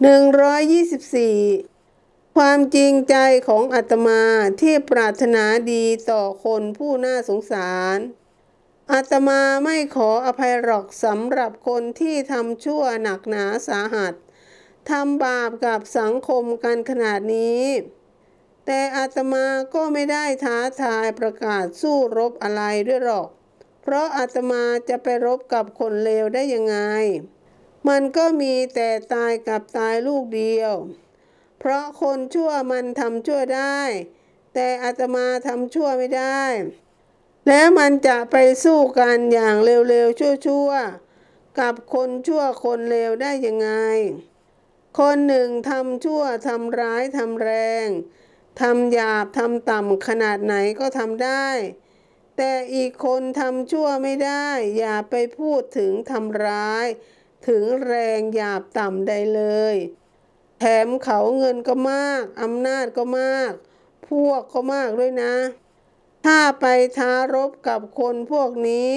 124 ความจริงใจของอาตมาที่ปรารถนาดีต่อคนผู้น่าสงสารอาตมาไม่ขออภัยหรอกสำหรับคนที่ทำชั่วหนักหนาสาหัสทำบาปกับสังคมกันขนาดนี้ แต่อาตมาก็ไม่ได้ท้าทายประกาศสู้รบอะไรด้วยหรอก เพราะอาตมาจะไปรบกับคนเลวได้ยังไง มันก็มีแต่ตายกับตายลูกเดียว เพราะคนชั่วมันทำชั่วได้ แต่อาตมาทำชั่วไม่ได้ แล้วมันจะไปสู้กันอย่างเร็วๆ ชั่วๆ กับคนชั่วคนเลวได้ยังไง คนหนึ่งทำชั่วทำร้ายทำแรงทำหยาบทำต่ำขนาดไหนก็ทำได้ แต่อีกคนทำชั่วไม่ได้ อย่าไปพูดถึงทำร้าย ถึงแรงหยาบต่ำใดเลย แถมเขาเงินก็มาก อำนาจก็มาก พวกก็มากด้วยนะ ถ้าไปท้ารบกับคนพวกนี้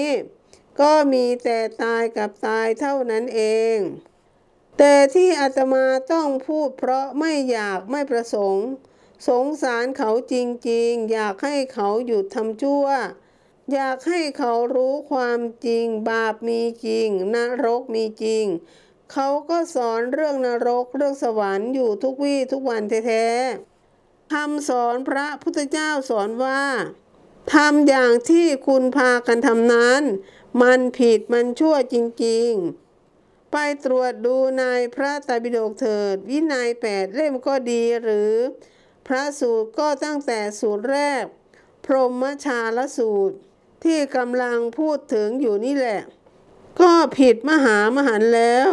ก็มีแต่ตายกับตายเท่านั้นเอง แต่ที่อาตมาต้องพูดเพราะไม่อยากไม่ประสงค์ สงสารเขาจริงๆ อยากให้เขาหยุดทำชั่ว อยากให้เขารู้ความจริง บาปมีจริง นรกมีจริง เขาก็สอนเรื่องนรกเรื่องสวรรค์อยู่ทุกวี่ทุกวันแท้ๆคำสอนพระพุทธเจ้าสอนว่าทำอย่างที่คุณพากันทำนั้น มันผิดมันชั่วจริงๆ ไปตรวจดูในพระไตรปิฎกเถิด วินัยแปดเล่มก็ดีหรือ พระสูตรก็ตั้งแต่สูตรแรก พรหมชาลสูตร ที่กำลังพูดถึงอยู่นี่แหละ ก็ผิดมหามหันต์แล้ว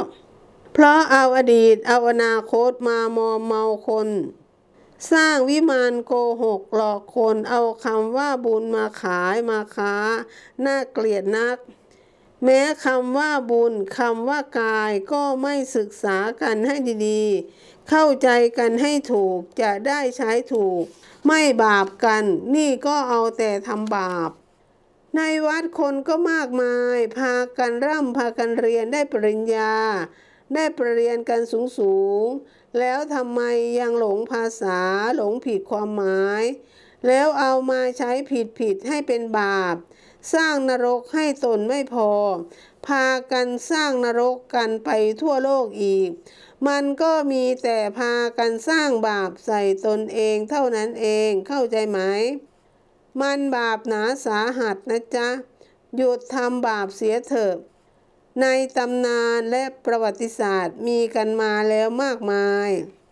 เพราะเอาอดีตเอาอนาคตมามอมเมาคน สร้างวิมานโกหกหลอกคนเอาคำว่าบุญมาขายมาค้า น่าเกลียดนัก แม้คำว่าบุญคำว่ากายก็ไม่ศึกษากันให้ดีๆ เข้าใจกันให้ถูกจะได้ใช้ถูก ไม่บาปกัน นี่ก็เอาแต่ทำบาป ในวัดคนก็มากมาย พากันร่ำพากันเรียนได้ปริญญา ได้ปรริญญากันสูงสูงๆแล้วทำไมยังหลงภาษาหลงผิดความหมาย แล้วเอามาใช้ผิดผิดๆให้เป็นบาป สร้างนรกให้ตนไม่พอ พากันสร้างนรกกันไปทั่วโลกอีก มันก็มีแต่พากันสร้างบาปใส่ตนเองเท่านั้นเองเข้าใจไหม มันบาปหนาสาหัสนะจ๊ะ หยุดทำบาปเสียเถอะในตำนานและประวัติศาสตร์มีกันมาแล้วมากมาย